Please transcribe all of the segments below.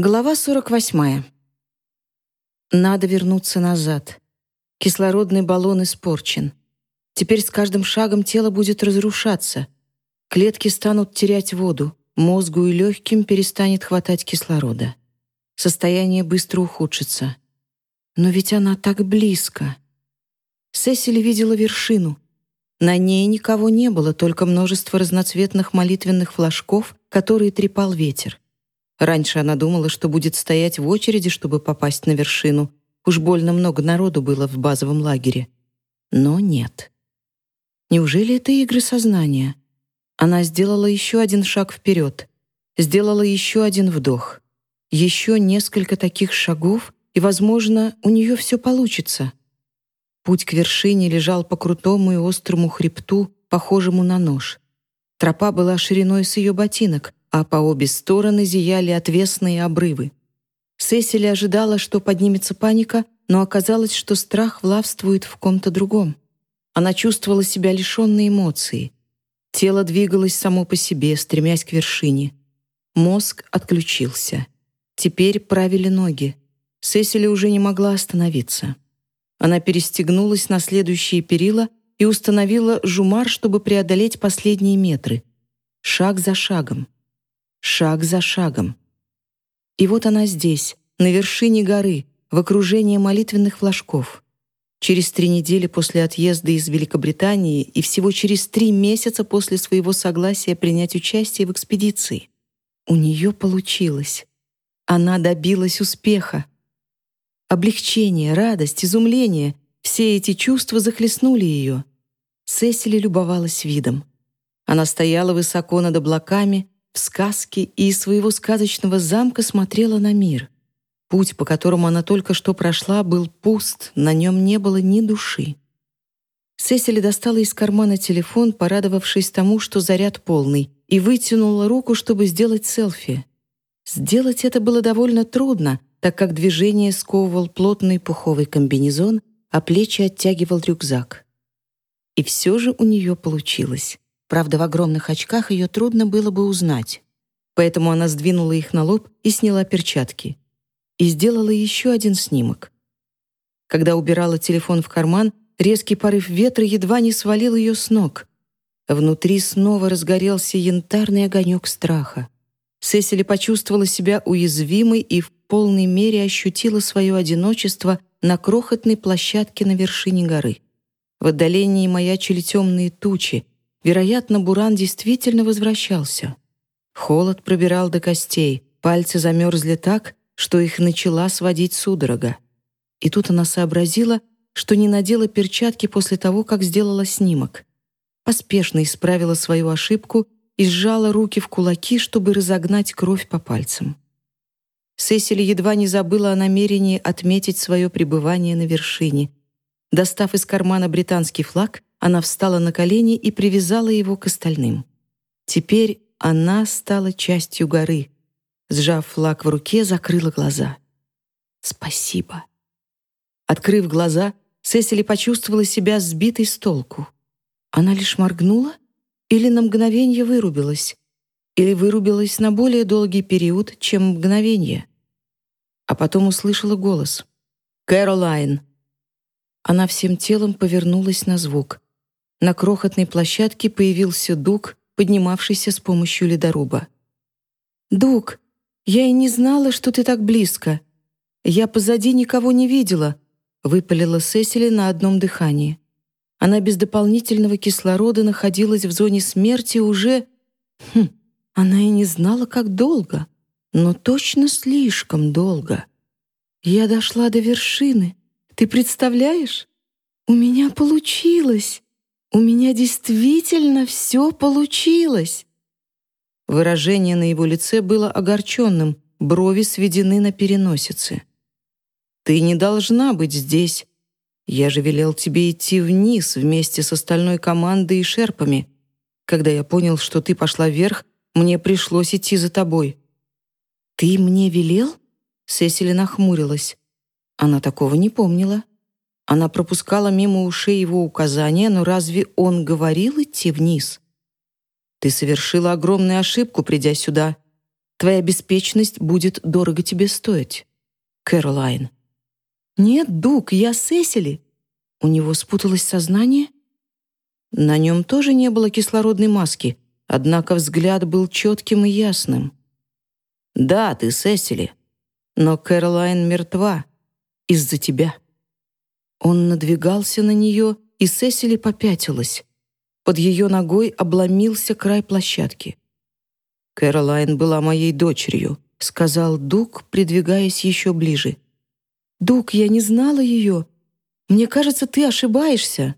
Глава 48. Надо вернуться назад. Кислородный баллон испорчен. Теперь с каждым шагом тело будет разрушаться. Клетки станут терять воду, мозгу и легким перестанет хватать кислорода. Состояние быстро ухудшится. Но ведь она так близко. Сесили видела вершину. На ней никого не было, только множество разноцветных молитвенных флажков, которые трепал ветер. Раньше она думала, что будет стоять в очереди, чтобы попасть на вершину. Уж больно много народу было в базовом лагере. Но нет. Неужели это игры сознания? Она сделала еще один шаг вперед. Сделала еще один вдох. Еще несколько таких шагов, и, возможно, у нее все получится. Путь к вершине лежал по крутому и острому хребту, похожему на нож. Тропа была шириной с ее ботинок, а по обе стороны зияли отвесные обрывы. Сесили ожидала, что поднимется паника, но оказалось, что страх влавствует в ком-то другом. Она чувствовала себя лишенной эмоций. Тело двигалось само по себе, стремясь к вершине. Мозг отключился. Теперь правили ноги. Сесили уже не могла остановиться. Она перестегнулась на следующие перила и установила жумар, чтобы преодолеть последние метры. Шаг за шагом шаг за шагом. И вот она здесь, на вершине горы, в окружении молитвенных флажков. Через три недели после отъезда из Великобритании и всего через три месяца после своего согласия принять участие в экспедиции. У нее получилось. Она добилась успеха. Облегчение, радость, изумление — все эти чувства захлестнули ее. Сесили любовалась видом. Она стояла высоко над облаками, в сказке и из своего сказочного замка смотрела на мир. Путь, по которому она только что прошла, был пуст, на нем не было ни души. Сесили достала из кармана телефон, порадовавшись тому, что заряд полный, и вытянула руку, чтобы сделать селфи. Сделать это было довольно трудно, так как движение сковывал плотный пуховый комбинезон, а плечи оттягивал рюкзак. И все же у нее получилось. Правда, в огромных очках ее трудно было бы узнать. Поэтому она сдвинула их на лоб и сняла перчатки. И сделала еще один снимок. Когда убирала телефон в карман, резкий порыв ветра едва не свалил ее с ног. Внутри снова разгорелся янтарный огонек страха. Сесили почувствовала себя уязвимой и в полной мере ощутила свое одиночество на крохотной площадке на вершине горы. В отдалении маячили темные тучи, Вероятно, Буран действительно возвращался. Холод пробирал до костей, пальцы замерзли так, что их начала сводить судорога. И тут она сообразила, что не надела перчатки после того, как сделала снимок. Поспешно исправила свою ошибку и сжала руки в кулаки, чтобы разогнать кровь по пальцам. Сесили едва не забыла о намерении отметить свое пребывание на вершине. Достав из кармана британский флаг, она встала на колени и привязала его к остальным. Теперь она стала частью горы. Сжав флаг в руке, закрыла глаза. «Спасибо». Открыв глаза, Сесили почувствовала себя сбитой с толку. Она лишь моргнула или на мгновение вырубилась, или вырубилась на более долгий период, чем мгновение. А потом услышала голос. «Кэролайн!» Она всем телом повернулась на звук. На крохотной площадке появился Дуг, поднимавшийся с помощью ледоруба. «Дуг, я и не знала, что ты так близко. Я позади никого не видела», — выпалила Сесили на одном дыхании. Она без дополнительного кислорода находилась в зоне смерти уже... Хм, она и не знала, как долго, но точно слишком долго. Я дошла до вершины. Ты представляешь? У меня получилось. У меня действительно все получилось!» Выражение на его лице было огорченным, брови сведены на переносице. «Ты не должна быть здесь. Я же велел тебе идти вниз вместе с остальной командой и шерпами. Когда я понял, что ты пошла вверх, мне пришлось идти за тобой». «Ты мне велел?» Сесили нахмурилась. Она такого не помнила. Она пропускала мимо ушей его указания, но разве он говорил идти вниз? «Ты совершила огромную ошибку, придя сюда. Твоя беспечность будет дорого тебе стоить. Кэролайн. Нет, Дуг, я Сесили. У него спуталось сознание? На нем тоже не было кислородной маски, однако взгляд был четким и ясным. «Да, ты Сесили, но Кэролайн мертва из-за тебя». Он надвигался на нее, и Сесили попятилась. Под ее ногой обломился край площадки. «Кэролайн была моей дочерью», — сказал Дуг, придвигаясь еще ближе. «Дуг, я не знала ее. Мне кажется, ты ошибаешься».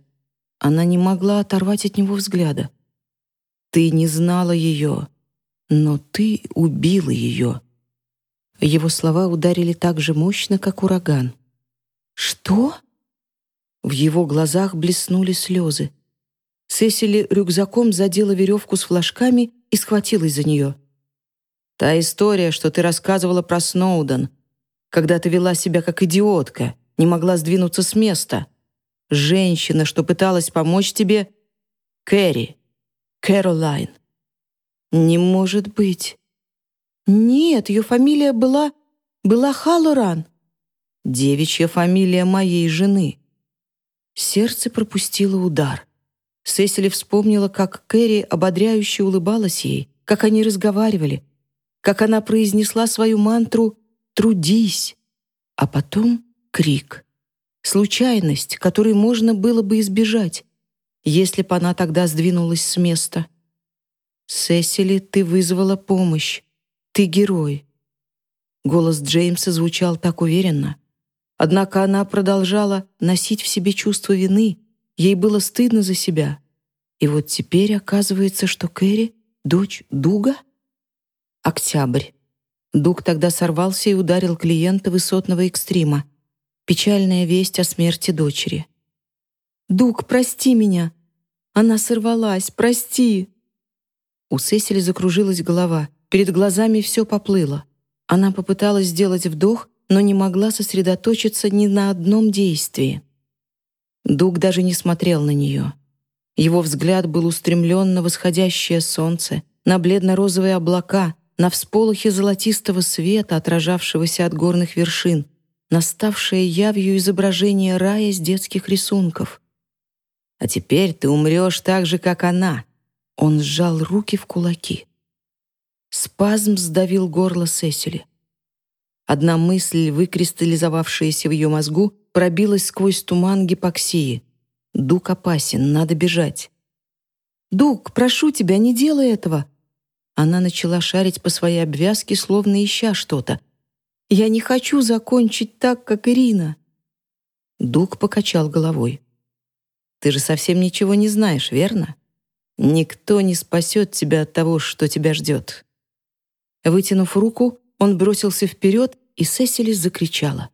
Она не могла оторвать от него взгляда. «Ты не знала ее, но ты убила ее». Его слова ударили так же мощно, как ураган. «Что?» В его глазах блеснули слезы. Сесили рюкзаком задела веревку с флажками и схватилась за нее. «Та история, что ты рассказывала про Сноуден, когда ты вела себя как идиотка, не могла сдвинуться с места. Женщина, что пыталась помочь тебе, Кэрри, Кэролайн. Не может быть. Нет, ее фамилия была... была Халлоран. Девичья фамилия моей жены. Сердце пропустило удар. Сесили вспомнила, как Кэрри ободряюще улыбалась ей, как они разговаривали, как она произнесла свою мантру «трудись», а потом крик. Случайность, которой можно было бы избежать, если бы она тогда сдвинулась с места. «Сесили, ты вызвала помощь. Ты герой». Голос Джеймса звучал так уверенно. Однако она продолжала носить в себе чувство вины, ей было стыдно за себя. И вот теперь оказывается, что Кэрри — дочь Дуга? Октябрь. Дуг тогда сорвался и ударил клиента высотного экстрима. Печальная весть о смерти дочери. «Дуг, прости меня!» Она сорвалась, прости!» У Сесили закружилась голова, перед глазами все поплыло. Она попыталась сделать вдох, но не могла сосредоточиться ни на одном действии. Дуг даже не смотрел на нее. Его взгляд был устремлен на восходящее солнце, на бледно-розовые облака, на всполохи золотистого света, отражавшегося от горных вершин, на ставшее явью изображение рая с детских рисунков. «А теперь ты умрешь так же, как она!» Он сжал руки в кулаки. Спазм сдавил горло Сесили. Одна мысль, выкристаллизовавшаяся в ее мозгу, пробилась сквозь туман гипоксии. «Дук опасен, надо бежать». «Дук, прошу тебя, не делай этого!» Она начала шарить по своей обвязке, словно ища что-то. «Я не хочу закончить так, как Ирина!» Дук покачал головой. «Ты же совсем ничего не знаешь, верно? Никто не спасет тебя от того, что тебя ждет». Вытянув руку, он бросился вперед и Сесили закричала.